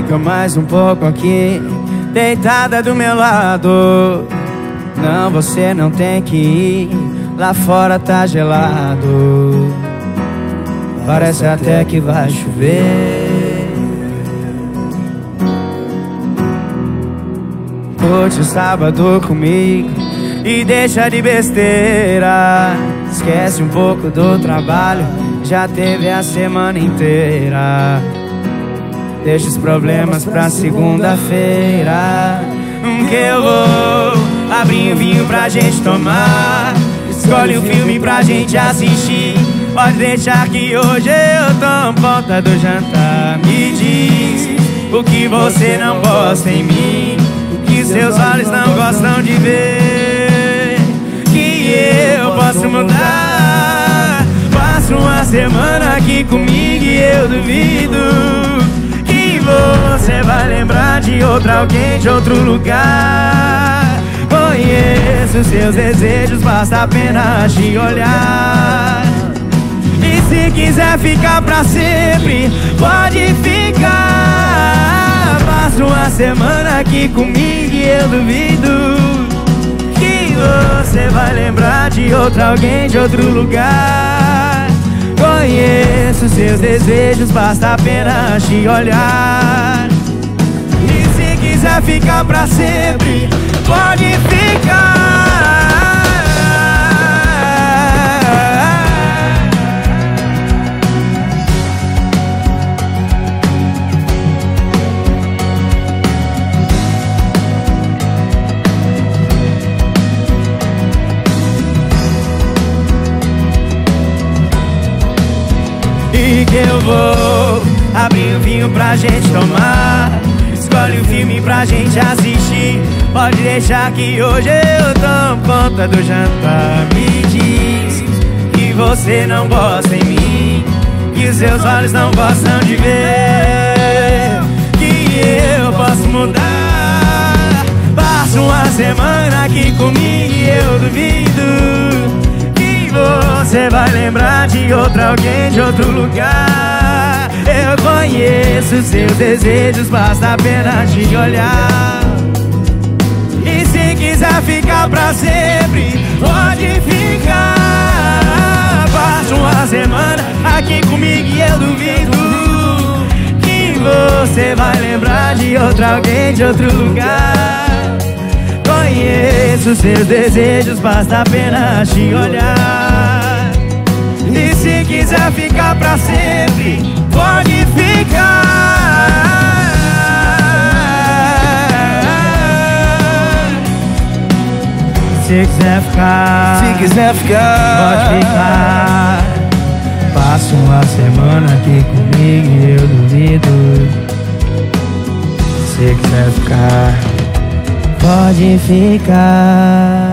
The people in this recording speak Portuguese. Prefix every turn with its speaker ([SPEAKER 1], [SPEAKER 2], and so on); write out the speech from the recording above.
[SPEAKER 1] Fica mais um pouco aqui, deitada do meu lado. Não, você não tem que ir, lá fora tá gelado. Parece até que vai chover. Curte o sábado comigo e deixa de besteira. Esquece um pouco do trabalho, já teve a semana inteira. Deixa os problemas pra segunda-feira. Que eu vou abrir um vinho pra gente tomar. Escolhe um filme pra gente assistir. Pode deixar que hoje eu tomo conta do jantar. Me diz o que você não gosta em mim. O que seus olhos não gostam de ver. Que eu posso mudar. Passa uma semana aqui comigo e eu duvido de outro alguém, de outro lugar. Conheço seus desejos, basta apenas te olhar. E se quiser ficar pra sempre, pode ficar. Passa uma semana aqui comigo e eu duvido que você vai lembrar de outro alguém, de outro lugar. Conheço seus desejos, basta apenas te olhar. E ficar pra sempre, pode ficar. que eu vou abrir um vinho pra gente tomar. Escolhe um filme pra gente assistir. Pode deixar que hoje eu tomo conta do jantar. Me diz que você não gosta em mim, que seus olhos não gostam de ver. Que eu posso mudar. Passa uma semana aqui comigo e eu duvido você vai lembrar de outro alguém, de outro lugar. Conheço seus desejos, basta apenas te olhar. E se quiser ficar pra sempre, pode ficar. Passa uma semana aqui comigo e eu duvido que você vai lembrar de outro alguém, de outro lugar. Conheço seus desejos, basta apenas te olhar. E se quiser ficar pra sempre, Se quiser ficar,
[SPEAKER 2] se quiser ficar,
[SPEAKER 1] pode ficar. Passa uma semana aqui comigo e eu duvido. Se quiser ficar pode ficar.